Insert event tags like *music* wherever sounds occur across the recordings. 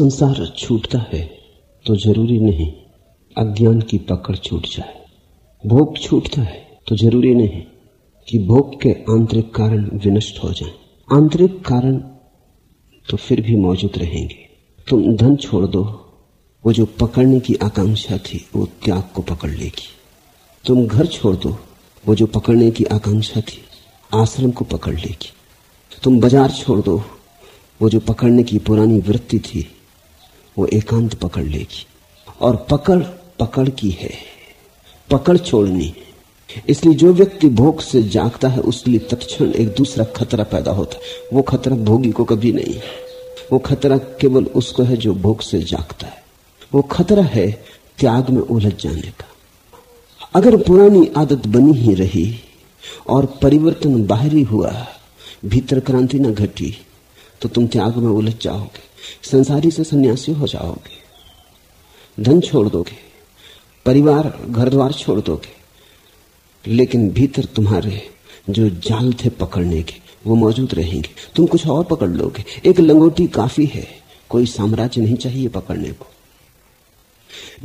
संसार छूटता है तो ज़रूरी नहीं अज्ञान की पकड़ छूट जाए। भोग छूटता है तो ज़रूरी नहीं कि भोग के आंतरिक कारण विनष्ट हो जाएँ। आंतरिक कारण तो फिर भी मौजूद रहेंगे। तुम धन छोड़ दो, वो जो पकड़ने की आकांक्षा थी, वो त्याग को पकड़ लेगी। तुम घर छोड़ दो, वो जो पकड़ने की आकांक्षा थी, आश्रम को पकड़ लेगी। तुम बाज़ार छोड़ दो, वो जो पकड़ने की पुरानी वृत्ति थी वो एकांत पकड़ लेगी। और पकड़ पकड़ की है। पकड़ छोड़नी। इसलिए जो व्यक्ति भोग से जागता है, उसके लिए तत्क्षण एक दूसरा खतरा पैदा होता है। वो खतरा भोगी को कभी नहीं वो खतरा केवल उसको है जो भोग से जागता है। वो खतरा है त्याग में उलझ जाने का। अगर पुरानी आदत बनी ही रही और परिवर्तन बाहरी हुआ, भीतर क्रांति न घटी तो तुम त्याग में उलझ जाओगे, संसारी से सन्यासी हो जाओगे, धन छोड़ दोगे, परिवार घर द्वार छोड़ दोगे, लेकिन भीतर तुम्हारे जो जाल थे पकड़ने के, वो मौजूद रहेंगे। तुम कुछ और पकड़ लोगे। एक लंगोटी काफ़ी है, कोई साम्राज्य नहीं चाहिए पकड़ने को।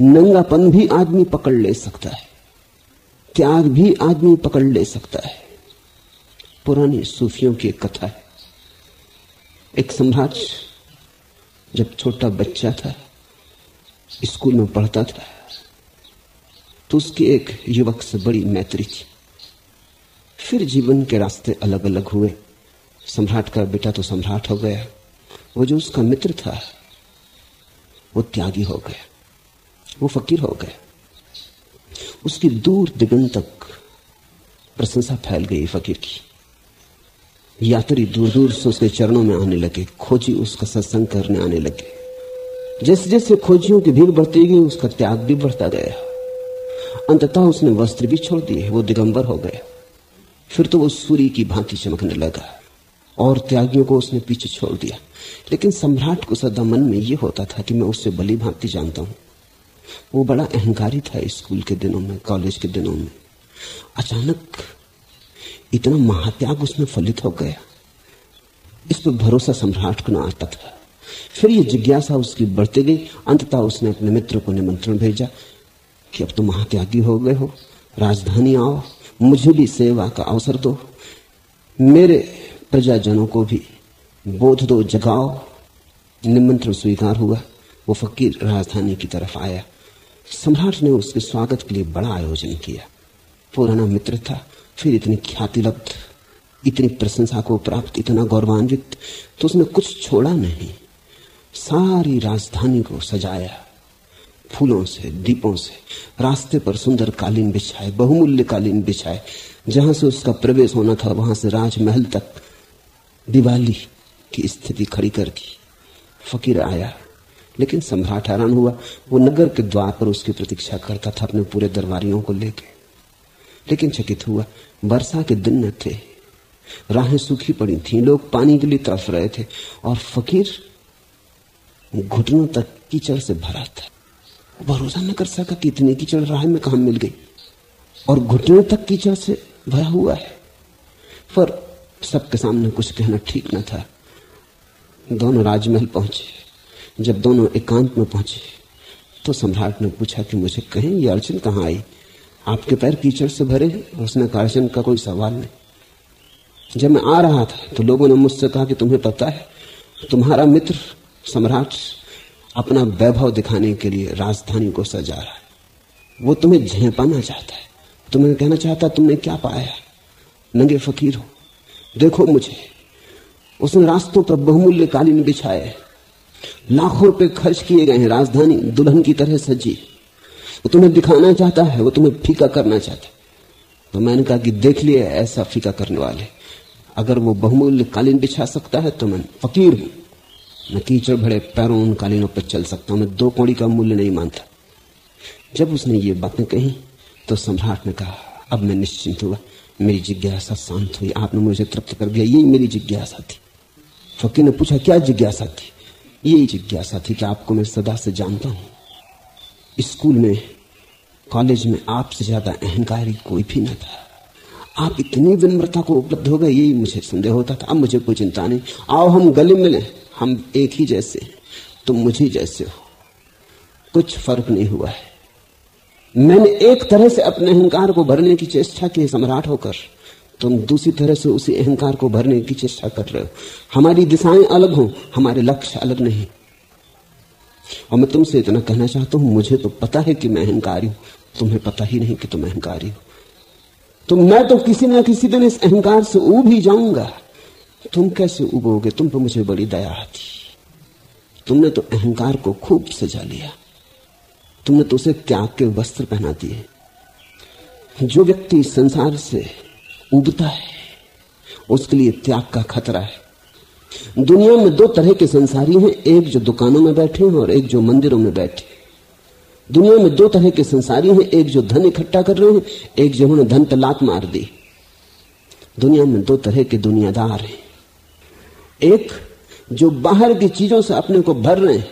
नंगापन भी आदमी पकड़ ले सकता है, त्याग भी आदमी पकड़ ले सकता है। पुरानी सूफियों की कथा है। एक सम्राट जब छोटा बच्चा था, स्कूल में पढ़ता था तो उसकी एक युवक से बड़ी मैत्री थी। फिर जीवन के रास्ते अलग अलग हुए। सम्राट का बेटा तो सम्राट हो गया। वो जो उसका मित्र था, वो त्यागी हो गया। वो फकीर हो गया। उसकी दूर दिगंत तक प्रशंसा फैल गई फकीर की। यात्री दूर दूर से उसके चरणों में आने लगे। खोजी उसका सत्संग करने आने लगे। जैसे जैसे खोजियों की भीड़ बढ़ती गई, उसका त्याग भी बढ़ता गया। अंततः उसने वस्त्र भी छोड़ दिए। वो दिगंबर हो गया। फिर तो वो सूर्य की भांति चमकने लगा और त्यागियों को उसने पीछे छोड़ दिया। लेकिन सम्राट को सदा मन में ये होता था कि मैं उससे भली भांति जानता हूँ। वो बड़ा अहंकारी था स्कूल के दिनों में, कॉलेज के दिनों में। अचानक इतना महात्याग उसमें फलित हो गया। इस पर भरोसा सम्राट को ना आता था। फिर ये जिज्ञासा उसकी बढ़ती गई। अंततः उसने अपने मित्र को निमंत्रण भेजा कि अब तो महात्यागी हो गए हो। राजधानी आओ, मुझे भी सेवा का अवसर दो। मेरे प्रजाजनों को भी बोध दो, जगाओ। निमंत्रण स्वीकार हुआ। वो फकीर राजधानी की तरफ़ आया। सम्राट ने उसके स्वागत के लिए बड़ा आयोजन किया। पुराना मित्र था। फिर इतनी ख्याति लब्ध, इतनी प्रशंसा को प्राप्त, इतना गौरवान्वित तो उसने कुछ छोड़ा नहीं। सारी राजधानी को सजाया। फूलों से, दीपों से, रास्ते पर सुंदर कालीन बिछाए, बहुमूल्य कालीन बिछाए। जहाँ से उसका प्रवेश होना था, वहाँ से राजमहल तक दिवाली की स्थिति खड़ी कर दी। फकीर आया, लेकिन सम्राट हैरान हुआ। वो नगर के द्वार पर उसकी प्रतीक्षा करता था अपने पूरे दरबारियों को लेके। लेकिन चकित हुआ वर्षा के दिन न थे। राहें सूखी पड़ी थी, लोग पानी के लिए तरफ़ रहे थे, और फकीर घुटनों तक कीचड़ से भरा था। भरोसा न कर सका कि इतनी कीचड़ राह में कहा मिल गई। और घुटनों तक कीचड़ से भरा हुआ है। पर सबके सामने कुछ कहना ठीक न था। दोनों राजमहल पहुँचे। जब दोनों एकांत में पहुँचे तो सम्राट ने पूछा कि मुझे कहें, ये अर्चन कहाँ आई? आपके पैर कीचड़ से भरे हैं, उसने कहा अर्चन का कोई सवाल नहीं। जब मैं आ रहा था तो लोगों ने मुझसे कहा कि तुम्हें पता है, तुम्हारा मित्र सम्राट अपना वैभव दिखाने के लिए राजधानी को सजा रहा है। वो तुम्हें झेपाना चाहता है। तुम्हें कहना चाहता तुमने क्या पाया? नंगे फकीर हो, देखो मुझे। उसने रास्तों पर बहुमूल्य कालीन बिछाए लाखों रुपए खर्च किए गए हैं, राजधानी दुल्हन की तरह सजी। वो तुम्हें दिखाना चाहता है, वो तुम्हें फीका करना चाहता है। तो मैंने कहा कि देख लिए ऐसा फीका करने वाले। अगर वो बहुमूल्य कालीन बिछा सकता है तो मैं फकीर हूँ। मैं कीचड़ भरे पैरों उन कालीनों पर चल सकता हूँ। मैं दो कौड़ी का मूल्य नहीं मानता। जब उसने ये बातें कही तो सम्राट ने कहा, अब मैं निश्चिंत हुआ। मेरी जिज्ञासा शांत हुई। आपने मुझे तृप्त कर दिया। यही मेरी जिज्ञासा थी। फकीर ने पूछा, क्या जिज्ञासा थी? यही जिज्ञासा थी कि आपको मैं सदा से जानता हूँ। स्कूल में कॉलेज में आपसे ज़्यादा अहंकारी कोई भी न था। आप इतनी विनम्रता को उपलब्ध हो गए यही मुझे संदेह होता था। अब मुझे कोई चिंता नहीं। आओ, हम गले मिले। हम एक ही जैसे तुम मुझे जैसे हो। कुछ फ़र्क नहीं हुआ है। मैंने एक तरह से अपने अहंकार को भरने की चेष्टा की सम्राट होकर। तुम दूसरी तरह से उसी अहंकार को भरने की चेष्टा कर रहे हो। हमारी दिशाएँ अलग हो, हमारे लक्ष्य अलग नहीं। और मैं तुमसे इतना कहना चाहता हूँ, मुझे तो पता है कि मैं अहंकारी हूँ। तुम्हें पता ही नहीं कि तुम अहंकारी हो। तो मैं तो किसी ना किसी दिन इस अहंकार से उब ही जाऊँगा। तुम कैसे उबोगे तुम पर मुझे बड़ी दया आती। तुमने तो अहंकार को खूब सजा लिया। तुमने तो उसे त्याग के वस्त्र पहना दिए। जो व्यक्ति संसार से उगता है, उसके लिए त्याग का खतरा है। दुनिया में दो तरह के संसारी हैं, एक जो दुकानों में बैठे हैं और एक जो मंदिरों में बैठे दुनिया में दो तरह के संसारी हैं, एक जो धन इकट्ठा कर रहे हैं, एक जो उन्होंने धन लात मार दी। दुनिया में दो तरह के दुनियादार हैं। एक जो बाहर की चीज़ों से अपने को भर रहे हैं,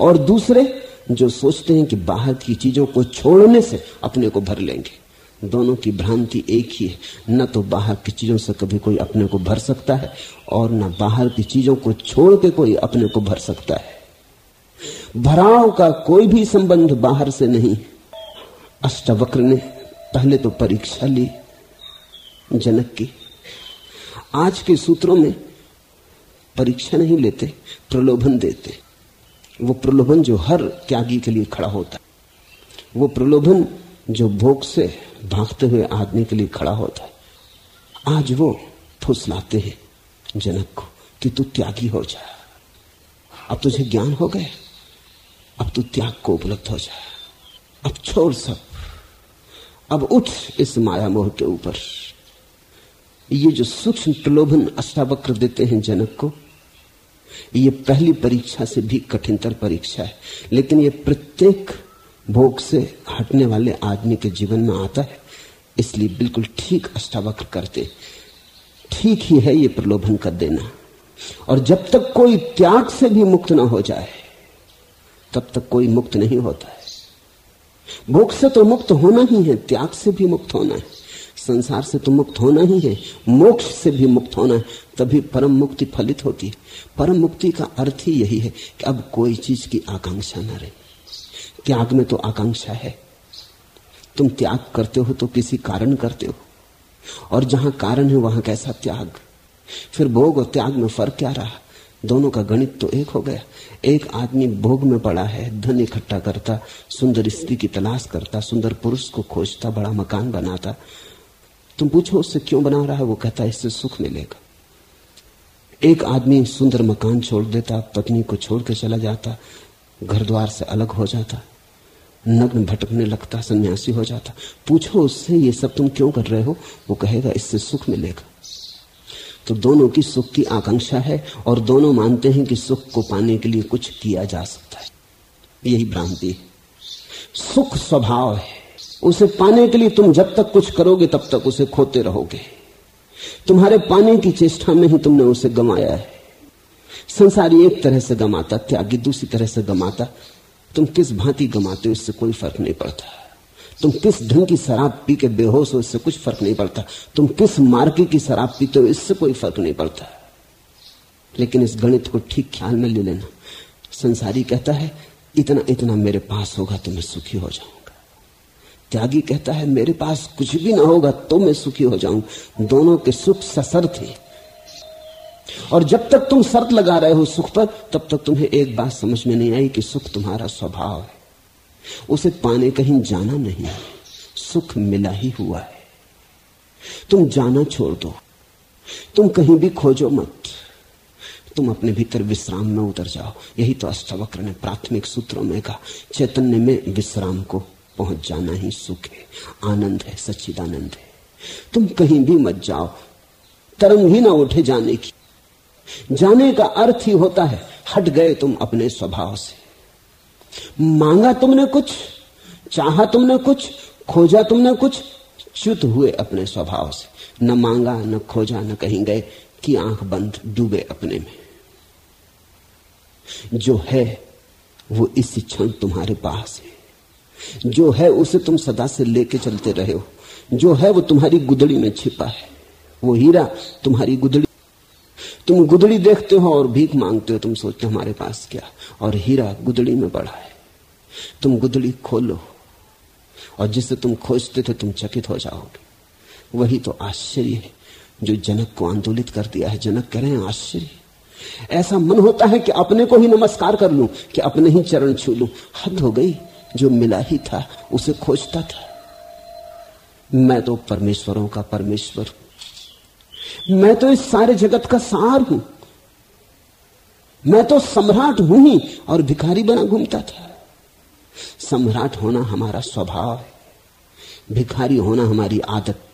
और दूसरे जो सोचते हैं कि बाहर की चीज़ों को छोड़ने से अपने को भर लेंगे। दोनों की भ्रांति एक ही है। न तो बाहर की चीज़ों से कभी कोई अपने को भर सकता है, और न बाहर की चीज़ों को छोड़ के कोई अपने को भर सकता है। भराव का कोई भी संबंध बाहर से नहीं। अष्टवक्र ने पहले तो परीक्षा ली, जनक की। आज के सूत्रों में परीक्षा नहीं लेते, प्रलोभन देते। वो प्रलोभन जो हर त्यागी के लिए खड़ा होता है। वो प्रलोभन जो भोग से भागते हुए आदमी के लिए खड़ा होता है। आज वो फुसलाते हैं, जनक को, कि तू त्यागी हो जा। अब तुझे ज्ञान हो गया? अब तू त्याग को उपलब्ध हो जा अब छोड़ सब। अब उठ इस माया मोह के ऊपर। ये जो सूक्ष्म प्रलोभन अष्टावक्र देते हैं जनक को, ये पहली परीक्षा से भी कठिनतर परीक्षा है। लेकिन ये प्रत्येक भोग से हटने वाले आदमी के जीवन में आता है। इसलिए बिल्कुल ठीक अष्टावक्र करते। ठीक ही है ये प्रलोभन कर देना। और जब तक कोई त्याग से भी मुक्त ना हो जाए तब तक कोई मुक्त नहीं होता है। भोग से तो मुक्त होना ही है, त्याग से भी मुक्त होना है। संसार से तो मुक्त होना ही है, मोक्ष से भी मुक्त होना है। तभी परम मुक्ति फलित होती है। परम मुक्ति का अर्थ ही यही है कि अब कोई चीज़ की आकांक्षा न रहे। त्याग में तो आकांक्षा है। तुम त्याग करते हो तो किसी कारण करते हो। और जहाँ कारण है, वहाँ कैसा त्याग? फिर भोग और त्याग में फ़र्क क्या रहा? दोनों का गणित तो एक हो गया। एक आदमी भोग में पड़ा है, धन इकट्ठा करता, सुंदर स्त्री की तलाश करता, सुंदर पुरुष को खोजता, बड़ा मकान बनाता। तुम पूछो, उससे क्यों बना रहा है? वो कहता है इससे सुख मिलेगा। एक आदमी सुंदर मकान छोड़ देता, पत्नी को छोड़ के चला जाता, घर द्वार से अलग हो जाता, नग्न भटकने लगता, सन्यासी हो जाता। पूछो, उससे ये सब तुम क्यों कर रहे हो? वो कहेगा, इससे सुख मिलेगा। तो दोनों की सुख की आकांक्षा है और दोनों मानते हैं कि सुख को पाने के लिए कुछ किया जा सकता है। यही भ्रांति है। सुख स्वभाव है। उसे पाने के लिए तुम जब तक कुछ करोगे, तब तक उसे खोते रहोगे। तुम्हारे पाने की चेष्टा में ही तुमने उसे गंवाया है। संसारी एक तरह से गमाता त्यागी दूसरी तरह से गमाता तुम किस भांति गमाते हो, इससे कोई फ़र्क नहीं पड़ता। तुम किस ढंग की शराब पी के बेहोश हो, इससे कुछ फ़र्क नहीं पड़ता। तुम किस मार्के की शराब पीते हो, इससे कोई फ़र्क नहीं पड़ता। लेकिन इस गणित को ठीक ख्याल में ले लेना। संसारी कहता है, इतना इतना मेरे पास होगा तो मैं सुखी हो जाऊँगा। त्यागी कहता है, मेरे पास कुछ भी ना होगा तो मैं सुखी हो जाऊँ। दोनों के सुख सशर्त है। और जब तक तुम शर्त लगा रहे हो सुख पर, तब तक तुम्हें एक बात समझ में नहीं आई कि सुख तुम्हारा स्वभाव है। उसे पाने कहीं जाना नहीं। सुख मिला ही हुआ है। तुम जाना छोड़ दो। तुम कहीं भी खोजो मत। तुम अपने भीतर विश्राम में उतर जाओ। यही तो अष्टवक्र ने प्राथमिक सूत्रों में कहा। चैतन्य में विश्राम को पहुँच जाना ही सुख है। आनंद है, सच्चिदानंद है। तुम कहीं भी मत जाओ। तरंग ही ना उठे जाने की। जाने का अर्थ ही होता है, हट गए तुम अपने स्वभाव से। मांगा तुमने कुछ, चाहा तुमने कुछ, खोजा तुमने कुछ, च्युत हुए अपने स्वभाव से। न मांगा, न खोजा, न कहीं गए कि आँख बंद डूबे अपने में। जो है, वो इस क्षण तुम्हारे पास है। जो है, उसे तुम सदा से लेके चलते रहे हो। जो है, वो तुम्हारी गुदड़ी में छिपा है। वो हीरा तुम्हारी गुदड़ी तुम गुदड़ी देखते हो और भीख मांगते हो, तुम सोचते हो हमारे पास क्या? और हीरा गुदड़ी में बड़ा है। तुम गुदड़ी खोलो, और जिसे तुम खोजते थे, तुम चकित हो जाओगे। वही तो आश्चर्य है, जो जनक को आंदोलित कर दिया है। जनक कह रहे हैं, आश्चर्य, ऐसा मन होता है कि अपने को ही नमस्कार कर लूँ, कि अपने ही चरण छू लूँ। हद हो गई, जो मिला ही था, उसे खोजता था। मैं तो परमेश्वरों का परमेश्वर हूँ मैं तो इस सारे जगत का सार हूँ। मैं तो सम्राट हूँ ही, और भिखारी बना घूमता था। सम्राट होना हमारा स्वभाव है। भिखारी होना हमारी आदत।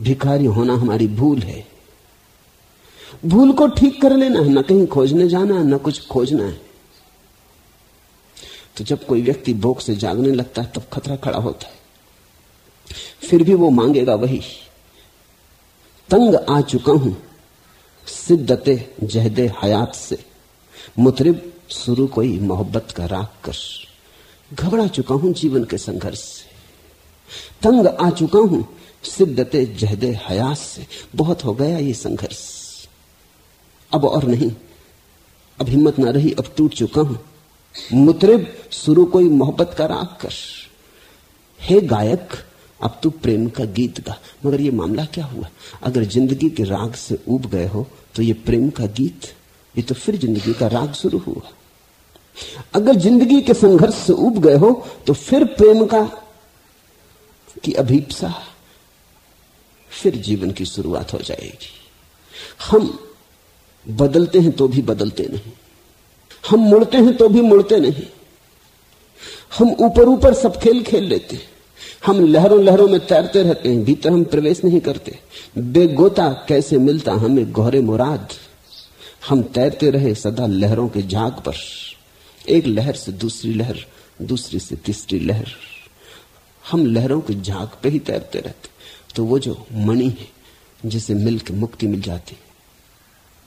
भिखारी होना हमारी भूल है। भूल को ठीक कर लेना है, न कहीं खोजने जाना है, न कुछ खोजना है। तो जब कोई व्यक्ति भोग से जागने लगता है, तब खतरा खड़ा होता है। फिर भी वो मांगेगा वही। तंग आ चुका हूँ। सिद्धते जहदे हयात से। मुतरिब शुरू कोई मोहब्बत का राग कर घबरा चुका हूँ जीवन के संघर्ष से। तंग आ चुका हूँ सिद्धते जहदे हयात से। बहुत हो गया ये संघर्ष। अब और नहीं। अब हिम्मत ना रही, अब टूट चुका हूँ। मुतरिब शुरू कोई मोहब्बत का राग कर हे गायक अब तू प्रेम का गीत गा। मगर ये मामला क्या हुआ? अगर ज़िंदगी के राग से उब गए हो तो ये प्रेम का गीत, ये तो फिर ज़िंदगी का राग शुरू हुआ। अगर ज़िंदगी के संघर्ष से उब गए हो तो फिर प्रेम का की अभीपसा, फिर जीवन की शुरुआत हो जाएगी। हम बदलते हैं तो भी बदलते नहीं। हम मुड़ते हैं तो भी मुड़ते नहीं। हम ऊपर ऊपर सब खेल खेल लेते हैं। हम लहरों लहरों में तैरते रहते हैं, भीतर हम प्रवेश नहीं करते। बेगोता कैसे मिलता हमें गौरे मुराद। हम तैरते रहे सदा लहरों के झाग पर। एक लहर से दूसरी लहर, दूसरी से तीसरी लहर। हम लहरों के झाग पे ही तैरते रहते। तो वो जो मणि है, जिसे मिल के मुक्ति मिल जाती,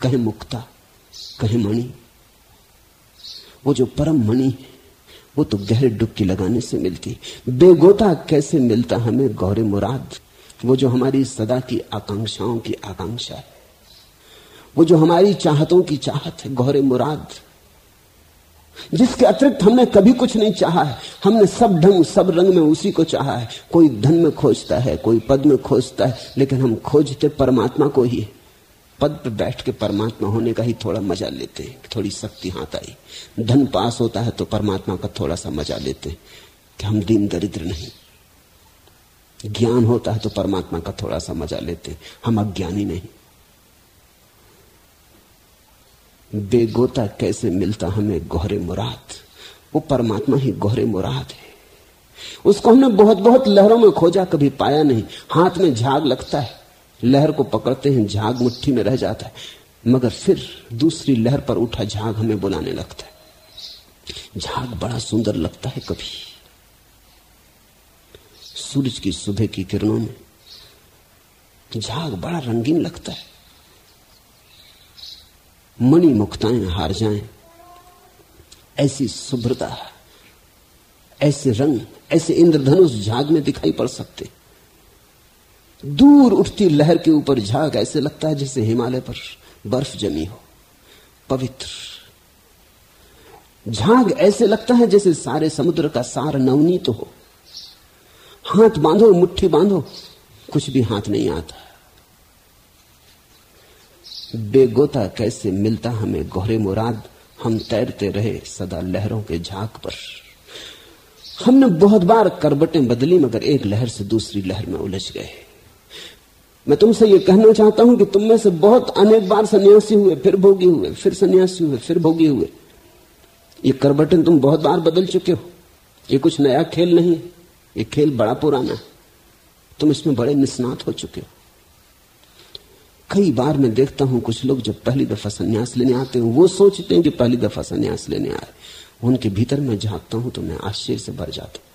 कहे मुक्ता, कहे मणि। वो जो परम मणि है वो तो गहरे डुबकी लगाने से मिलती। बेगोता कैसे मिलता हमें गौरे मुराद? वो जो हमारी सदा की आकांक्षाओं की आकांक्षा है। वो जो हमारी चाहतों की चाहत है, गौरे मुराद। जिसके अतिरिक्त हमने कभी कुछ नहीं चाहा है। हमने सब ढंग, सब रंग में उसी को चाहा है। कोई धन में खोजता है, कोई पद में खोजता है, लेकिन हम खोजते परमात्मा को ही। है पद पे बैठ के परमात्मा होने का ही थोड़ा मज़ा लेते हैं, थोड़ी शक्ति हाथ आई। धन पास होता है तो परमात्मा का थोड़ा सा मज़ा लेते हैं कि हम दीन दरिद्र नहीं। ज्ञान होता है तो परमात्मा का थोड़ा सा मज़ा लेते हम अज्ञानी नहीं। बेगोता कैसे मिलता हमें गोहरे मुराद? वो परमात्मा ही गोहरे मुराद है। उसको हमने बहुत बहुत लहरों में खोजा, कभी पाया नहीं। हाथ में झाग लगता है। लहर को पकड़ते हैं झाग मुट्ठी में रह जाता है, मगर फिर दूसरी लहर पर उठा झाग हमें बुलाने लगता है। झाग बड़ा सुंदर लगता है कभी। सूरज की सुबह की किरणों में झाग बड़ा रंगीन लगता है। मणि मुक्ताएँ हार जाएँ। ऐसी शुभ्रता, ऐसे रंग, ऐसे इंद्रधनुष झाग में दिखाई पड़ सकते। दूर उठती लहर के ऊपर झाग ऐसे लगता है जैसे हिमालय पर बर्फ़ जमी हो। पवित्र। झाग ऐसे लगता है जैसे सारे समुद्र का सार नवनीत तो हो। हाथ बांधो, मुट्ठी बांधो, कुछ भी हाथ नहीं आता। बेगोता कैसे मिलता हमें गोहरे मुराद, हम तैरते रहे सदा लहरों के झाग पर। हमने बहुत बार करबटें बदली मगर एक लहर से दूसरी लहर में उलझ गए। मैं तुमसे यह कहना चाहता हूँ कि तुम में से बहुत अनेक बार सन्यासी हुए, फिर भोगी हुए, फिर सन्यासी हुए, फिर भोगी हुए। ये करबटन तुम बहुत बार बदल चुके हो। ये कुछ नया खेल नहीं ये खेल बड़ा पुराना है। तुम इसमें बड़े निष्णात हो चुके हो। कई बार मैं देखता हूँ कुछ लोग जब पहली दफ़ा संन्यास लेने आते हैं, वो सोचते हैं कि पहली दफ़ा संन्यास लेने आए। उनके भीतर में झांकता हूँ तो मैं आश्चर्य से भर जाता हूँ।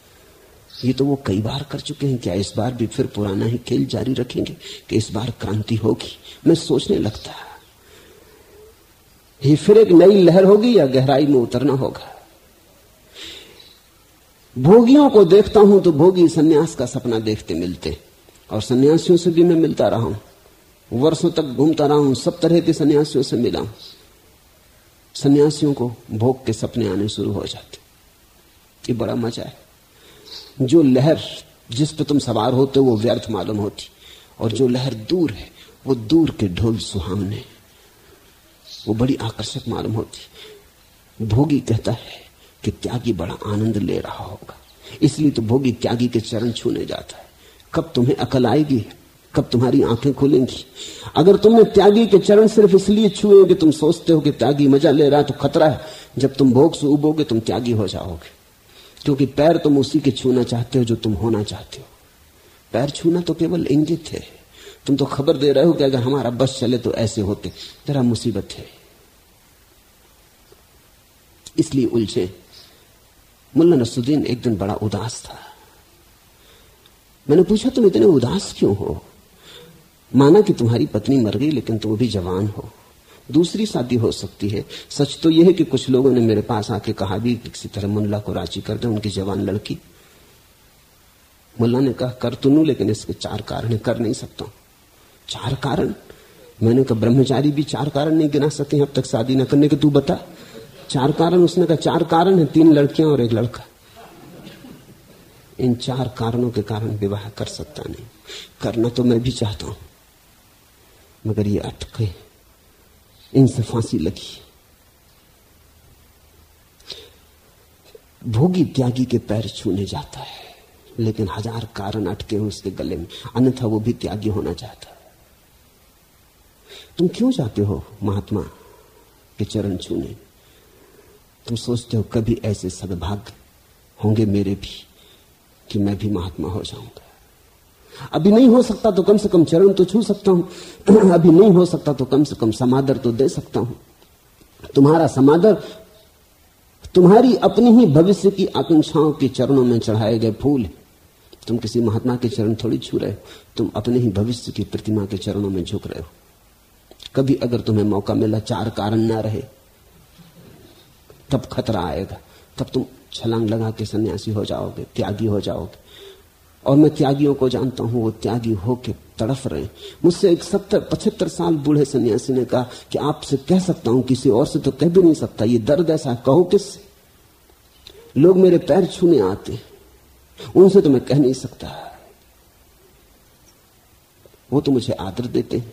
ये तो वो कई बार कर चुके हैं। क्या इस बार भी फिर पुराना ही खेल जारी रखेंगे कि इस बार क्रांति होगी? मैं सोचने लगता। ये फिर एक नई लहर होगी या गहराई में उतरना होगा? भोगियों को देखता हूँ तो भोगी सन्यास का सपना देखते मिलते। और सन्यासियों से भी मैं मिलता रहा हूँ। वर्षों तक घूमता रहा हूँ, सब तरह के सन्यासियों से मिला हूँ। सन्यासियों को भोग के सपने आने शुरू हो जाते। ये बड़ा मज़ा है। जो लहर जिस पे तुम सवार होते हो, वो व्यर्थ मालूम होती। और जो लहर दूर है, वो दूर के ढोल सुहावने। वो बड़ी आकर्षक मालूम होती। भोगी कहता है कि त्यागी बड़ा आनंद ले रहा होगा। इसलिए तो भोगी त्यागी के चरण छूने जाता है। कब तुम्हें अकल आएगी, कब तुम्हारी आँखें खुलेंगी। अगर तुमने त्यागी के चरण सिर्फ़ इसलिए छुए कि तुम सोचते हो कि त्यागी मज़ा ले रहा है तो खतरा है। जब तुम भोग से उबोगे, तुम त्यागी हो जाओगे। क्योंकि पैर तुम उसी के छूना चाहते हो जो तुम होना चाहते हो। पैर छूना तो केवल इंगित है। तुम तो खबर दे रहे हो कि अगर हमारा बस चले तो ऐसे होते। जरा मुसीबत है। इसलिए उलझे। मुल्ला नसुद्दीन एक दिन बड़ा उदास था। मैंने पूछा, तुम इतने उदास क्यों हो? माना कि तुम्हारी पत्नी मर गई, लेकिन तुम अभी जवान हो। दूसरी शादी हो सकती है। सच तो यह है कि कुछ लोगों ने मेरे पास आके कहा भी कि किसी तरह मुल्ला को राज़ी कर दे, उनकी जवान लड़की। मुल्ला ने कहा, कर तो नू लेकिन इसके चार कारण कर नहीं सकता चार कारण? मैंने कहा, ब्रह्मचारी भी चार कारण नहीं गिना सके अब तक शादी न करने के तू बता। चार कारण? उसने कहा, चार कारण है, तीन लड़कियाँ और एक लड़का। इन चार कारणों के कारण विवाह कर सकता नहीं। करना तो मैं भी चाहता हूँ, मगर ये अटके। इनसे फांसी लगी। भोगी त्यागी के पैर छूने जाता है, लेकिन हज़ार कारण अटके हैं उसके गले में, अन्यथा वो भी त्यागी होना चाहता तुम क्यों जाते हो महात्मा के चरण छूने? तुम सोचते हो कभी ऐसे सदभाग्य होंगे मेरे भी कि मैं भी महात्मा हो जाऊँगा। अभी नहीं हो सकता तो कम से कम चरण तो छू सकता हूँ। *clears throat* अभी नहीं हो सकता तो कम से कम समादर तो दे सकता हूँ। तुम्हारा समादर तुम्हारी अपनी ही भविष्य की आकांक्षाओं के चरणों में चढ़ाए गए फूल तुम किसी महात्मा के चरण थोड़ी छू रहे हो। तुम अपने ही भविष्य की प्रतिमा के चरणों में झुक रहे हो। कभी अगर तुम्हें मौका मिला चार कारण ना रहे, तब खतरा आएगा। तब तुम छलांग लगा के सन्यासी हो जाओगे, त्यागी हो जाओगे। और मैं त्यागियों को जानता हूँ, वो त्यागी होके तड़फ रहे। मुझसे एक सत्तर, पचहत्तर साल बूढ़े सन्यासी ने कहा कि आपसे कह सकता हूँ, किसी और से तो कह भी नहीं सकता, ये दर्द ऐसा कहो किससे? लोग मेरे पैर छूने आते उनसे तो मैं कह नहीं सकता। वो तो मुझे आदर देते हैं।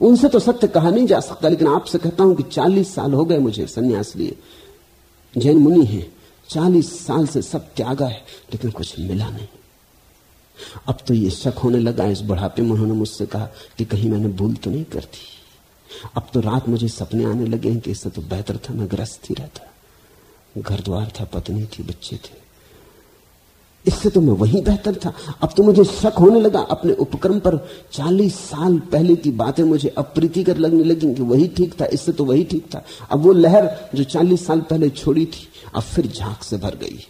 उनसे तो सत्य कहा नहीं जा सकता, लेकिन आपसे कहता हूँ कि चालीस साल हो गए मुझे सन्यास लिए। जैन मुनि है, चालीस साल से सब त्यागा है, लेकिन कुछ मिला नहीं। अब तो ये शक होने लगा इस बुढ़ापे में। उन्होंने मुझसे कहा कि कहीं मैंने भूल तो नहीं कर दी। अब तो रात मुझे सपने आने लगे हैं कि इससे तो बेहतर था मैं ग्रस्त ही रहता। घर द्वार था, पत्नी थी, बच्चे थे। इससे तो मैं वही बेहतर था। अब तो मुझे शक होने लगा। अपने उपक्रम पर चालीस साल पहले की बातें मुझे अप्रीतिकर लगने लगी कि वही ठीक था, इससे तो वही ठीक था। अब वो लहर जो चालीस साल पहले छोड़ी थी, अब फिर झाँक से भर गई।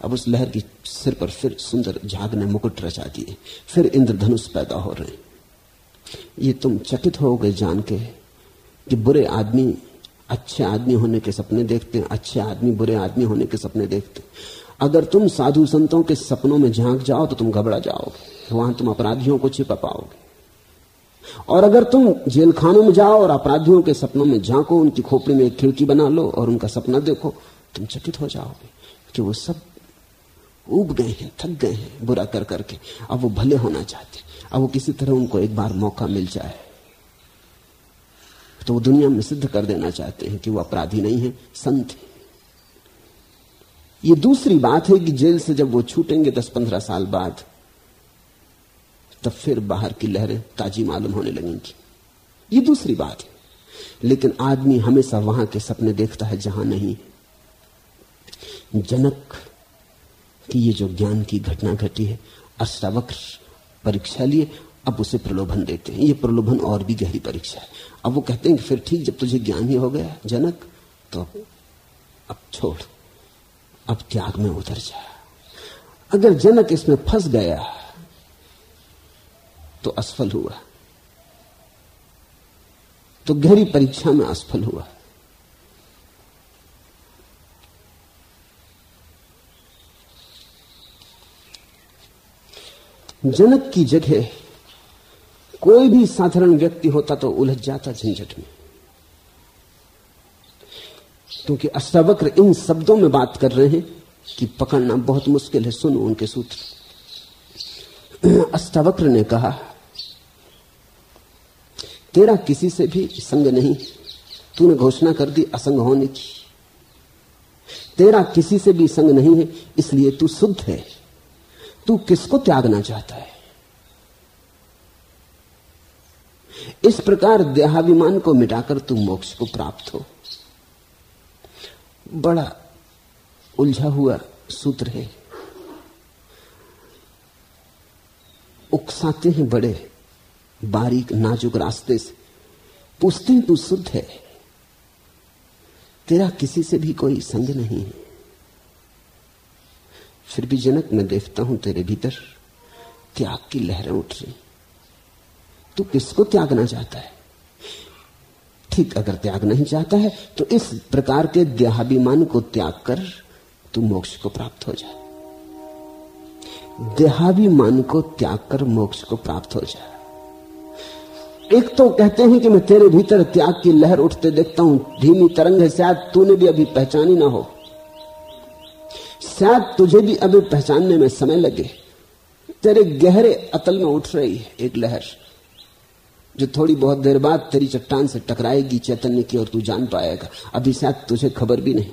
अब उस लहर की सिर पर फिर सुंदर झाग ने मुकुट रचा दिए फिर इंद्रधनुष पैदा हो रहे हैं। ये तुम चकित हो गए जान के कि बुरे आदमी अच्छे आदमी होने के सपने देखते हैं, अच्छे आदमी बुरे आदमी होने के सपने देखते अगर तुम साधु संतों के सपनों में झाँक जाओ तो तुम घबरा जाओगे। वहाँ तुम अपराधियों को छिपा पाओगे। और अगर तुम जेल खानों में जाओ और अपराधियों के सपनों में झांको, उनकी खोपड़ी में एक खिड़की बना लो और उनका सपना देखो, तुम चकित हो जाओगे कि वो सब उब गए हैं, थक गए हैं, बुरा कर करके। अब वो भले होना चाहते अब वो किसी तरह उनको एक बार मौका मिल जाए। तो वो दुनिया में सिद्ध कर देना चाहते हैं कि वो अपराधी नहीं है, संत है। ये दूसरी बात है कि जेल से जब वो छूटेंगे दस पंद्रह साल बाद, तब फिर बाहर की लहरें ताजी मालूम होने लगेंगी। ये दूसरी बात है। लेकिन आदमी हमेशा वहाँ के सपने देखता है जहाँ नहीं जनक कि ये जो ज्ञान की घटना घटी है, अष्टावक्र परीक्षा लिए, अब उसे प्रलोभन देते हैं। ये प्रलोभन और भी गहरी परीक्षा है। अब वो कहते हैं कि फिर ठीक, जब तुझे ज्ञान ही हो गया, जनक तो अब छोड़। अब त्याग में उतर जा। अगर जनक इसमें फंस गया तो असफल हुआ। तो गहरी परीक्षा में असफल हुआ। जनक की जगह कोई भी साधारण व्यक्ति होता तो उलझ जाता झंझट में। क्योंकि अष्टावक्र इन शब्दों में बात कर रहे हैं कि पकड़ना बहुत मुश्किल है, सुनो उनके सूत्र। अष्टावक्र ने कहा, तेरा किसी से भी संग नहीं। तूने घोषणा कर दी असंग होने की। तेरा किसी से भी संग नहीं है, इसलिए तू शुद्ध है। तू किसको त्यागना चाहता है? इस प्रकार देहाभिमान को मिटाकर तू मोक्ष को प्राप्त हो। बड़ा उलझा हुआ सूत्र है। उकसाते हैं बड़े बारीक नाजुक रास्ते से। पूछते हैं, तू शुद्ध है? तेरा किसी से भी कोई संग नहीं है। फिर भी जनक, मैं देखता हूँ तेरे भीतर त्याग की लहरें उठ रही। तू किसको त्यागना चाहता है? ठीक, अगर त्याग नहीं चाहता है तो इस प्रकार के देहाभिमान को त्याग कर तू मोक्ष को प्राप्त हो जाए देहाभिमान को त्याग कर मोक्ष को प्राप्त हो जाए एक तो कहते हैं कि मैं तेरे भीतर त्याग की लहर उठते देखता हूँ। धीमी तरंग है, शायद तूने भी अभी पहचानी ना हो। शायद तुझे भी अभी पहचानने में समय लगे। तेरे गहरे अतल में उठ रही है एक लहर, जो थोड़ी बहुत देर बाद तेरी चट्टान से टकराएगी चैतन्य की, और तू जान पाएगा। अभी शायद तुझे खबर भी नहीं।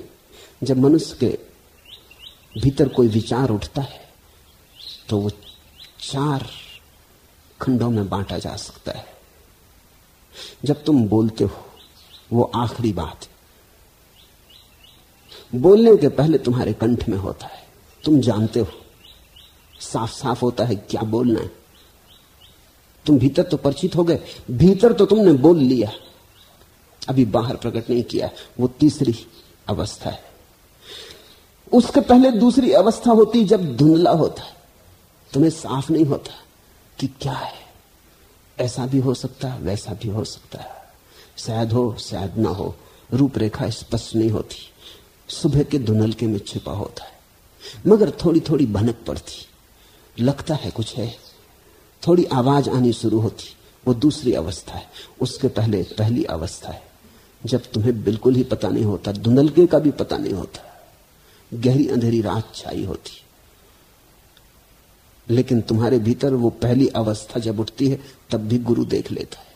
जब मनुष्य के भीतर कोई विचार उठता है तो वो चार खंडों में बांटा जा सकता है। जब तुम बोलते हो, वो आखिरी बात है। बोलने के पहले तुम्हारे कंठ में होता है। तुम जानते हो साफ़ साफ़ होता है क्या बोलना है। तुम भीतर तो परिचित हो गए, भीतर तो तुमने बोल लिया। अभी बाहर प्रकट नहीं किया, वो तीसरी अवस्था है। उसके पहले दूसरी अवस्था होती जब धुंधला होता है। तुम्हें साफ़ नहीं होता कि क्या है। ऐसा भी हो सकता है वैसा भी हो सकता। है शायद हो, शायद ना हो, रूपरेखा स्पष्ट नहीं होती। सुबह के धुनलके में छिपा होता है। मगर थोड़ी थोड़ी भनक पड़ती। लगता है कुछ है। थोड़ी आवाज़ आनी शुरू होती। वो दूसरी अवस्था है। उसके पहले पहली अवस्था है। जब तुम्हें बिल्कुल ही पता नहीं होता धुंधलके का भी पता नहीं होता। गहरी अंधेरी रात छाई होती। लेकिन तुम्हारे भीतर वो पहली अवस्था जब उठती है, तब भी गुरु देख लेता है।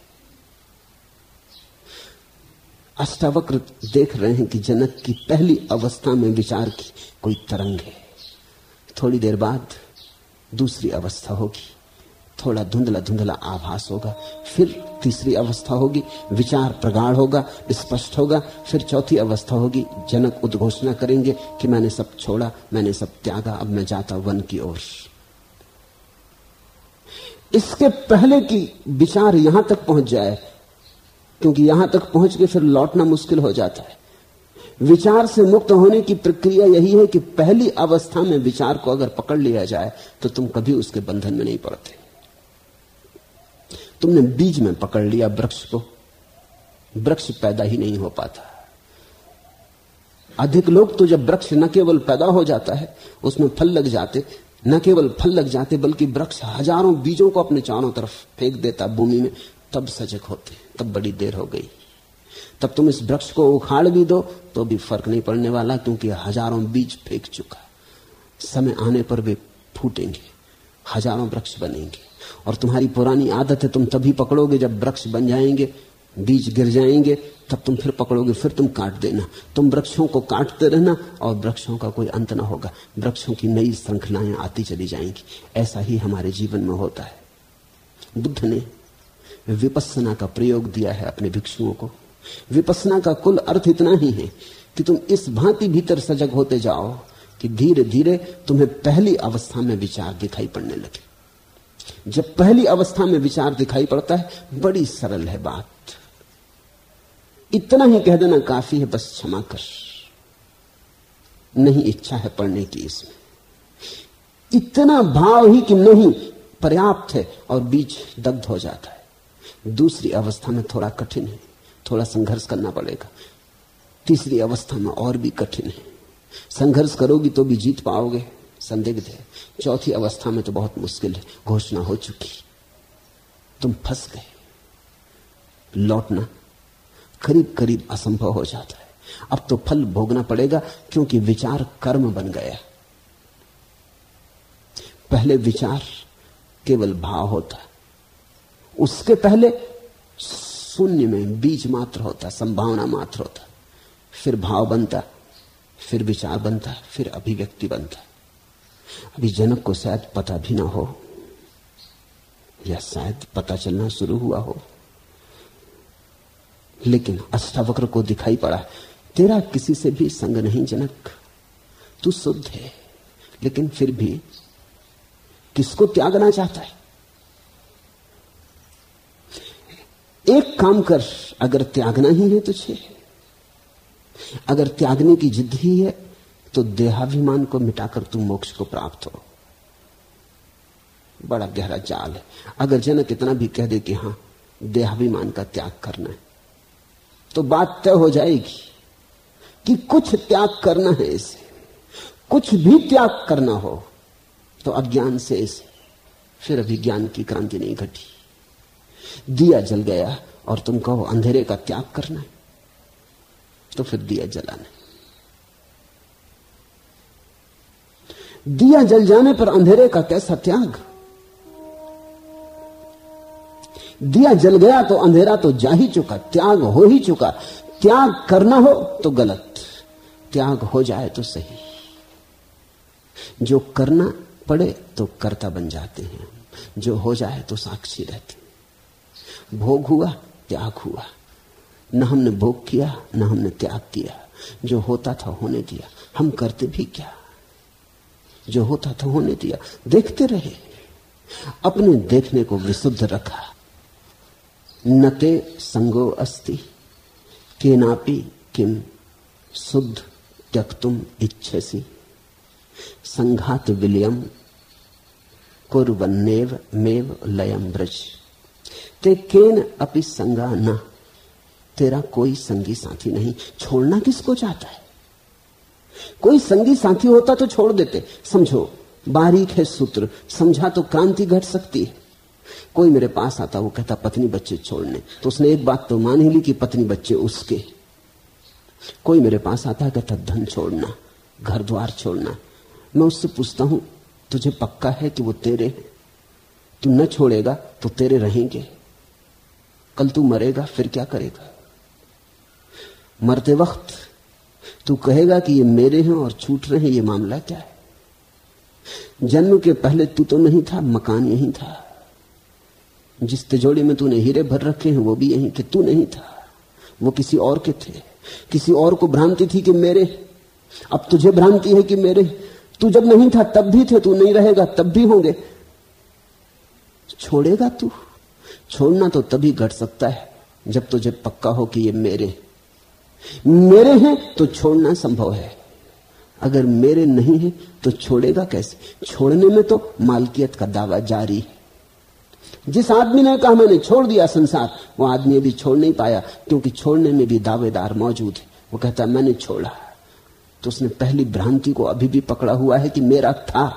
अष्टावक्र देख रहे हैं कि जनक की पहली अवस्था में विचार की कोई तरंग है। थोड़ी देर बाद दूसरी अवस्था होगी। थोड़ा धुंधला धुंधला आभास होगा, फिर तीसरी अवस्था होगी, विचार प्रगाढ़ होगा, स्पष्ट होगा, फिर चौथी अवस्था होगी। जनक उद्घोषणा करेंगे कि मैंने सब छोड़ा, मैंने सब त्यागा, अब मैं जाता वन की ओर। इसके पहले की विचार यहाँ तक पहुँच जाए क्योंकि यहाँ तक पहुँच के फिर लौटना मुश्किल हो जाता है। विचार से मुक्त होने की प्रक्रिया यही है कि पहली अवस्था में विचार को अगर पकड़ लिया जाए तो तुम कभी उसके बंधन में नहीं पड़ते। तुमने बीज में पकड़ लिया वृक्ष को। वृक्ष पैदा ही नहीं हो पाता। अधिक लोग तो जब वृक्ष न केवल पैदा हो जाता है, उसमें फल लग जाते, न केवल फल लग जाते, बल्कि वृक्ष हज़ारों बीजों को अपने चारों तरफ़ फेंक देता, भूमि में। तब सजग होते, तब बड़ी देर हो गई। तब तुम इस वृक्ष को उखाड़ भी दो तो भी फ़र्क नहीं पड़ने वाला, क्योंकि हज़ारों बीज फेंक चुका। समय आने पर वे फूटेंगे, हज़ारों वृक्ष बनेंगे, और तुम्हारी पुरानी आदत है तुम तभी पकड़ोगे जब वृक्ष बन जाएँगे, बीज गिर जाएँगे, तब तुम फिर पकड़ोगे, फिर तुम काट देना। तुम वृक्षों को काटते रहना, और वृक्षों का कोई अंत ना होगा। वृक्षों की नई श्रृंखलाएँ आती चली जाएँगी। ऐसा ही हमारे जीवन में होता है। बुद्ध ने विपसना का प्रयोग दिया है अपने भिक्षुओं को। विपसना का कुल अर्थ इतना ही है कि तुम इस भांति भीतर सजग होते जाओ कि धीरे धीरे तुम्हें पहली अवस्था में विचार दिखाई पड़ने लगे। जब पहली अवस्था में विचार दिखाई पड़ता है, बड़ी सरल है बात। इतना ही कह देना काफ़ी है, बस क्षमा कर। नहीं इच्छा है पढ़ने की इसमें। इतना भाव ही कि नहीं, पर्याप्त है और बीच दग्ध हो जाता है। दूसरी अवस्था में थोड़ा कठिन है। थोड़ा संघर्ष करना पड़ेगा। तीसरी अवस्था में और भी कठिन है। संघर्ष करोगी तो भी जीत पाओगे। संदिग्ध है। चौथी अवस्था में तो बहुत मुश्किल है। घोषणा हो चुकी। तुम फंस गए। लौटना करीब करीब असंभव हो जाता है। अब तो फल भोगना पड़ेगा क्योंकि विचार कर्म बन गया। पहले विचार केवल भाव होता उसके पहले शून्य में बीज मात्र होता, संभावना मात्र होता। फिर भाव बनता, फिर विचार बनता, फिर अभिव्यक्ति बनता। अभी जनक को शायद पता भी ना हो, या शायद पता चलना शुरू हुआ हो। लेकिन अष्टावक्र को दिखाई पड़ा, तेरा किसी से भी संग नहीं जनक। तू शुद्ध है, लेकिन फिर भी किसको त्यागना चाहता है? एक काम कर, अगर त्यागना ही है तुझे, अगर त्यागने की जिद ही है तो देहाभिमान को मिटाकर तू मोक्ष को प्राप्त हो। बड़ा गहरा जाल है। अगर जनक इतना भी कह दे कि हाँ, देहाभिमान का त्याग करना है तो बात तय हो जाएगी कि कुछ त्याग करना है इसे। कुछ भी त्याग करना हो तो अज्ञान से इसे, फिर अभी ज्ञान की क्रांति नहीं घटी। दिया जल गया और तुम कहो अंधेरे का त्याग करना है। तो फिर दिया जलाना दिया जल जाने पर अंधेरे का कैसा त्याग? दिया जल गया तो अंधेरा तो जा ही चुका, त्याग हो ही चुका। त्याग करना हो तो गलत, त्याग हो जाए तो सही। जो करना पड़े तो कर्ता बन जाते हैं, जो हो जाए तो साक्षी रहते भोग हुआ, त्याग हुआ। न हमने भोग किया, न हमने त्याग किया। जो होता था होने दिया। हम करते भी क्या? जो होता था होने दिया। देखते रहे। अपने देखने को विशुद्ध रखा। नते संगो अस्ति। केनापि किम शुद्ध त्यक्तुम इच्छसी। संघात विलियम कुरवन्नेव मेव लयम ब्रज ते केन अपि संगा न। तेरा कोई संगी साथी नहीं। छोड़ना किसको चाहता है? कोई संगी साथी होता तो छोड़ देते। समझो, बारीक है सूत्र। समझा तो क्रांति घट सकती है। कोई मेरे पास आता, वो कहता, पत्नी बच्चे छोड़ने। तो उसने एक बात तो मान ही ली कि पत्नी बच्चे उसके। कोई मेरे पास आता, कहता, धन छोड़ना, घर द्वार छोड़ना। मैं उससे पूछता हूँ, तुझे पक्का है कि वो तेरे तू न छोड़ेगा तो तेरे रहेंगे। कल तू मरेगा, फिर क्या करेगा? मरते वक्त तू कहेगा कि ये मेरे हैं और छूट रहे हैं, ये मामला क्या है? जन्म के पहले तू तो नहीं था, मकान यही था। जिस तिजोड़ी में तूने हीरे भर रखे हैं, वो भी यही कि तू नहीं था। वो किसी और के थे। किसी और को भ्रांति थी कि मेरे अब तुझे भ्रांति है कि मेरे तू जब नहीं था, तब भी थे, तू नहीं रहेगा, तब भी होंगे। छोड़ेगा तू? छोड़ना तो तभी घट सकता है, जब तुझे पक्का हो कि ये मेरे मेरे हैं तो छोड़ना संभव है। अगर मेरे नहीं है तो छोड़ेगा कैसे? छोड़ने में तो मालकियत का दावा जारी है। जिस आदमी ने कहा, मैंने छोड़ दिया संसार, वो आदमी अभी छोड़ नहीं पाया, क्योंकि छोड़ने में भी दावेदार मौजूद है। वो कहता, मैंने छोड़ा। तो उसने पहली भ्रांति को अभी भी पकड़ा हुआ है कि मेरा था।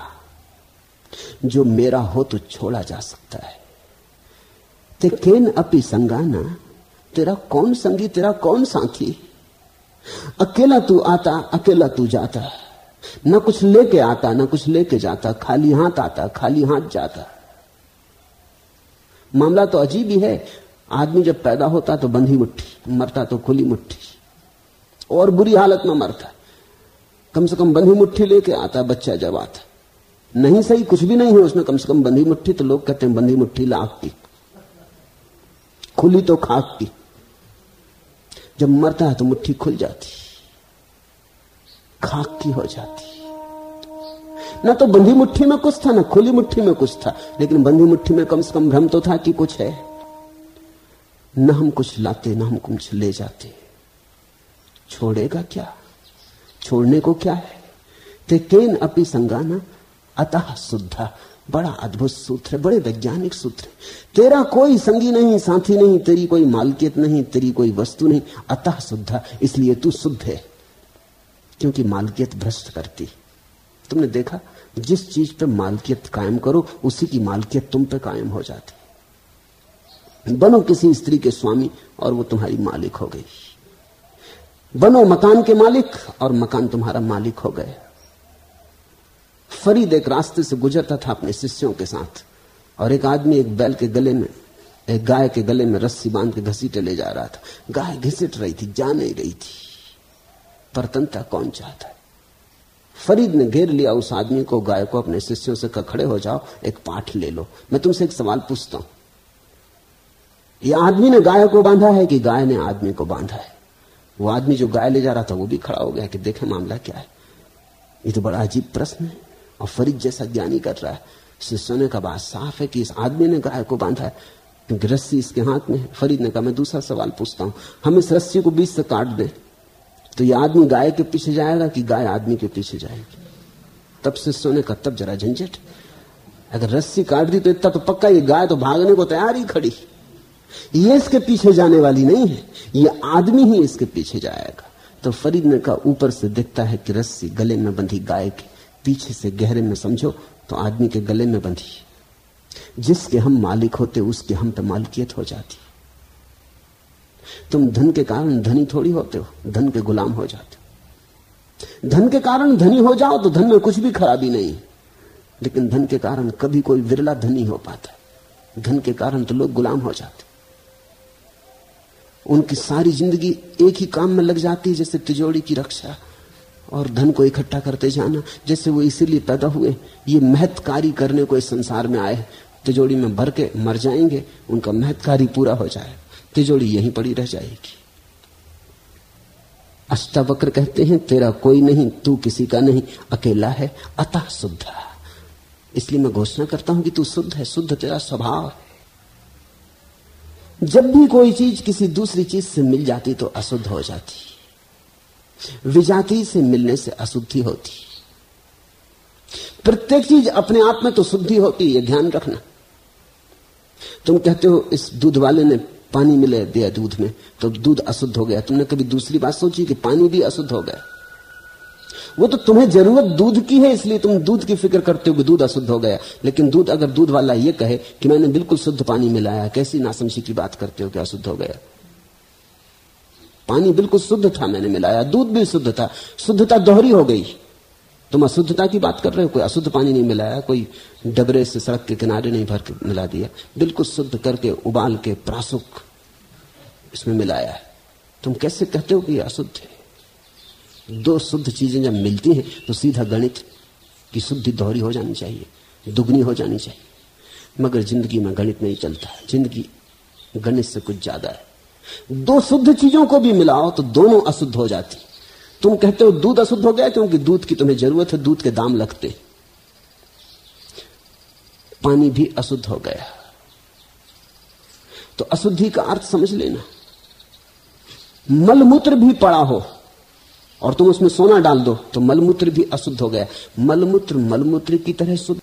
जो मेरा हो तो छोड़ा जा सकता है। ते केन अपी संगाना, तेरा कौन संगी, तेरा कौन साथी? अकेला तू आता, अकेला तू जाता। न कुछ लेके आता, न कुछ लेके जाता, खाली हाथ आता, खाली हाथ जाता। मामला तो अजीब ही है। आदमी जब पैदा होता तो बंधी मुट्ठी, मरता तो खुली मुट्ठी। और बुरी हालत में मरता। कम से कम बंधी मुट्ठी लेके आता, बच्चा जब आता। नहीं सही कुछ भी नहीं है उसमें, कम से कम बंधी मुट्ठी तो लोग कहते हैं बंधी मुट्ठी लाख की। खुली तो खाक की जब मरता है तो मुट्ठी खुल जाती। खाक की हो जाती। ना तो बंधी मुट्ठी में कुछ था, ना खुली मुट्ठी में कुछ था, लेकिन बंधी मुट्ठी में कम से कम भ्रम तो था कि कुछ है। न हम कुछ लाते, ना हम कुछ ले जाते। छोड़ेगा क्या? छोड़ने को क्या है? ते केन अपी संगाना, अतः शुद्धा। बड़ा अद्भुत सूत्र है, बड़े वैज्ञानिक सूत्र है। तेरा कोई संगी नहीं, साथी नहीं, तेरी कोई मालकियत नहीं, तेरी कोई वस्तु नहीं, अतः शुद्धा इसलिए तू शुद्ध है। क्योंकि मालकियत भ्रष्ट करती तुमने देखा, जिस चीज़ पे मालकियत कायम करो, उसी की मालकियत तुम पे कायम हो जाती बनो किसी स्त्री के स्वामी, और वो तुम्हारी मालिक हो गई। बनो मकान के मालिक, और मकान तुम्हारा मालिक हो गए फरीद एक रास्ते से गुजरता था अपने शिष्यों के साथ और एक आदमी एक बैल के गले में, एक गाय के गले में रस्सी बाँध के घसीटे ले जा रहा था। गाय घसीट रही थी, जा नहीं रही थी। परतंता कौन चाहता है? फरीद ने घेर लिया उस आदमी को, गाय को, अपने शिष्यों से खड़े हो जाओ, एक पाठ ले लो। मैं तुमसे एक सवाल पूछता हूँ। यह आदमी ने गाय को बांधा है कि गाय ने आदमी को बांधा है? वो आदमी जो गाय ले जा रहा था, वो भी खड़ा हो गया कि देखे मामला क्या है? ये तो बड़ा अजीब प्रश्न है। और फरीद जैसा ज्ञानी कर रहा है। शिष्यों ने कहा बात साफ़ है कि इस आदमी ने गाय को बांधा है। क्योंकि रस्सी इसके हाथ में है। फरीद ने कहा, मैं दूसरा सवाल पूछता हूँ। हम इस रस्सी को बीच से काट दें तो यह आदमी गाय के पीछे जाएगा कि गाय आदमी के पीछे जाएगी? तब शिष्यों ने कहा तब जरा झंझट। अगर रस्सी काट दी तो इतना तो पक्का ये गाय तो भागने को तैयार ही खड़ी ये इसके पीछे जाने वाली नहीं है। ये आदमी ही इसके पीछे जाएगा। तो फरीद ने कहा, ऊपर से दिखता है कि रस्सी गले में बंधी गाय के पीछे से गहरे में समझो तो आदमी के गले में बंधी। जिसके हम मालिक होते, उसके हम पे मालिकियत हो जाती। तुम धन के कारण धनी थोड़ी होते हो, धन के गुलाम हो जाते हो। धन के कारण धनी हो जाओ तो धन में कुछ भी खराबी नहीं। लेकिन धन के कारण कभी कोई विरला धनी हो पाता धन के कारण तो लोग गुलाम हो जाते उनकी सारी ज़िंदगी एक ही काम में लग जाती है, जैसे तिजोड़ी की रक्षा। और धन को इकट्ठा करते जाना जैसे वो इसीलिए पैदा हुए, ये महत कार्य करने को इस संसार में आए। तिजोड़ी में भर के मर जाएँगे, उनका महत कार्य पूरा हो जाए। तिजोड़ी यहीं पड़ी रह जाएगी। अष्टावक्र कहते हैं, तेरा कोई नहीं, तू किसी का नहीं, अकेला है, अतः शुद्ध इसलिए मैं घोषणा करता हूँ कि तू शुद्ध है, शुद्ध तेरा स्वभाव है। जब भी कोई चीज़ किसी दूसरी चीज़ से मिल जाती तो अशुद्ध हो जाती। विजाति से मिलने से अशुद्धि होती प्रत्येक चीज़ अपने आप में तो शुद्धि होती है ध्यान रखना। तुम कहते हो, इस दूध वाले ने पानी मिले, दिया दूध में तो दूध अशुद्ध हो गया। तुमने कभी दूसरी बात सोची कि पानी भी अशुद्ध हो गया? वो तो तुम्हें ज़रूरत दूध की है, इसलिए तुम दूध की फ़िक्र करते हो कि दूध अशुद्ध हो गया। लेकिन दूध, अगर दूध वाला ये कहे कि मैंने बिल्कुल शुद्ध पानी मिलाया, कैसी नासमझी की बात करते हो कि अशुद्ध हो गया? पानी बिल्कुल शुद्ध था, मैंने मिलाया, दूध भी शुद्ध था, शुद्धता दोहरी हो गई। तुम अशुद्धता की बात कर रहे हो, कोई अशुद्ध पानी नहीं मिलाया, कोई डबरे से सड़क के किनारे नहीं भर के मिला दिया, बिल्कुल शुद्ध करके उबाल के प्रासुक इसमें मिलाया है। तुम कैसे कहते हो कि अशुद्ध है? दो शुद्ध चीज़ें जब मिलती हैं तो सीधा गणित की शुद्धि दोहरी हो जानी चाहिए, दुगनी हो जानी चाहिए। मगर ज़िंदगी में गणित नहीं चलता, ज़िंदगी गणित से कुछ ज़्यादा है। दो शुद्ध चीज़ों को भी मिलाओ तो दोनों अशुद्ध हो जाती। तुम कहते हो दूध अशुद्ध हो गया क्योंकि दूध की तुम्हें ज़रूरत है, दूध के दाम लगते। पानी भी अशुद्ध हो गया। तो अशुद्धि का अर्थ समझ लेना। मलमूत्र भी पड़ा हो और तुम उसमें सोना डाल दो तो मलमूत्र भी अशुद्ध हो गया। मलमूत्र मलमूत्र की तरह शुद्ध।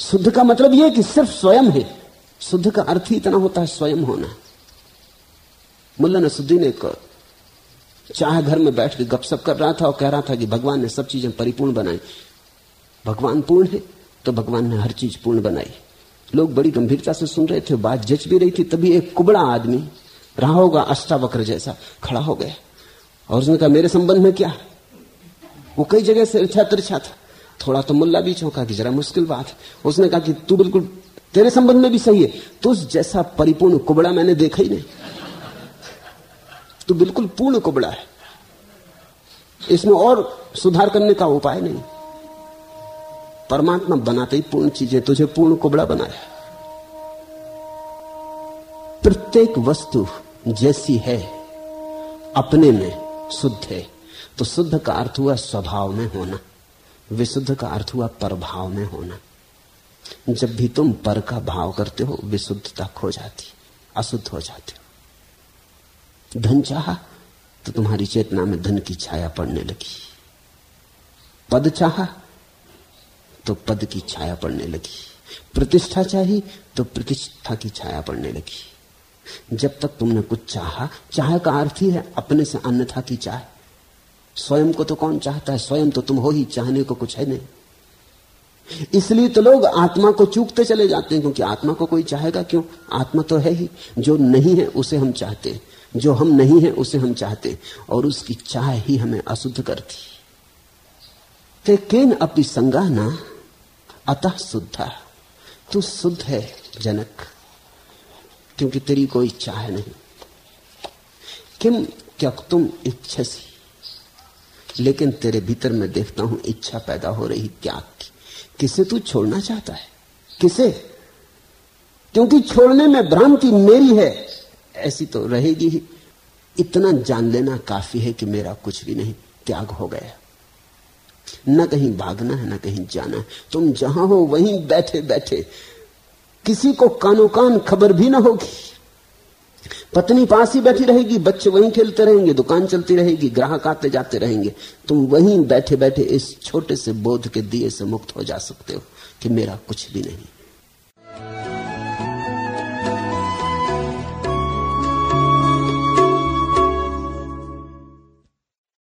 शुद्ध का मतलब यह कि सिर्फ़ स्वयं है। शुद्ध का अर्थ ही इतना होता है स्वयं होना। मुल्ला नसुद्दीन एक चाह घर में बैठ के गपशप कर रहा था और कह रहा था कि भगवान ने सब चीज़ें परिपूर्ण बनाई। भगवान पूर्ण है तो भगवान ने हर चीज़ पूर्ण बनाई। लोग बड़ी गंभीरता से सुन रहे थे, बात जच भी रही थी, तभी एक कुबड़ा आदमी रहा होगा अष्टावक्र जैसा, खड़ा हो गया। और उसने कहा, मेरे संबंध में क्या? वो कई जगह से अच्छा तिरछा था। थोड़ा तो मुल्ला भी चौंका कि जरा मुश्किल बात है। उसने कहा कि, तू बिल्कुल, तेरे संबंध में भी सही है। तुझ जैसा परिपूर्ण कुबड़ा मैंने देखा ही नहीं। तू बिल्कुल पूर्ण कुबड़ा है। इसमें और सुधार करने का उपाय नहीं। परमात्मा बनाते ही पूर्ण चीज़ें, तुझे पूर्ण कुबड़ा बनाया। प्रत्येक वस्तु जैसी है, अपने में शुद्ध है। तो शुद्ध का अर्थ हुआ स्वभाव में होना। विशुद्ध का अर्थ हुआ प्रभाव में होना। जब भी तुम पर का भाव करते हो, विशुद्धता खो जाती, अशुद्ध हो जाते। हो धन चाहा तो तुम्हारी चेतना में धन की छाया पड़ने लगी। पद चाहा तो पद की छाया पड़ने लगी। प्रतिष्ठा चाहिए तो प्रतिष्ठा की छाया पड़ने लगी। जब तक तुमने कुछ चाहा, चाह का अर्थ ही है अपने से अन्यथा की चाह। स्वयं को तो कौन चाहता है? स्वयं तो तुम हो ही, चाहने को कुछ है नहीं। इसलिए तो लोग आत्मा को चूकते चले जाते हैं, क्योंकि आत्मा को कोई चाहेगा क्यों? आत्मा तो है ही। जो नहीं है, उसे हम चाहते जो हम नहीं है, उसे हम चाहते और उसकी चाह ही हमें अशुद्ध करती ते केन अपनी संगाना, अतः शुद्धा। तू शुद्ध है, जनक, क्योंकि तेरी कोई चाह नहीं। किम क्या तुम इच्छसी? लेकिन तेरे भीतर में देखता हूँ, इच्छा पैदा हो रही त्याग। की किसे तू छोड़ना चाहता है? किसे? क्योंकि छोड़ने में भ्रांति मेरी है। ऐसी तो रहेगी ही। इतना जान लेना काफ़ी है कि मेरा कुछ भी नहीं, त्याग हो गया। न कहीं भागना है, न कहीं जाना है। तुम जहाँ हो, वहीं बैठे बैठे किसी को कानो कान खबर भी ना होगी। पत्नी पास ही बैठी रहेगी, बच्चे वहीं खेलते रहेंगे, दुकान चलती रहेगी, ग्राहक आते जाते रहेंगे। तुम वहीं बैठे बैठे इस छोटे से बोध के दिए से मुक्त हो जा सकते हो कि मेरा कुछ भी नहीं।